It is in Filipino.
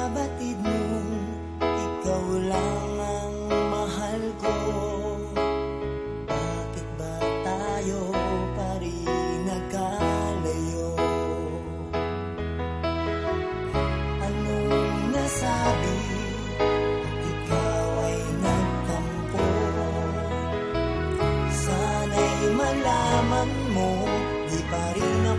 Ibabatid mong ikaw lang ang mahal ko Bakit ba tayo pa rin nagkalayo? Anong nasabi at ikaw ay nagtampo? Sana'y malaman mo di pa rin